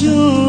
you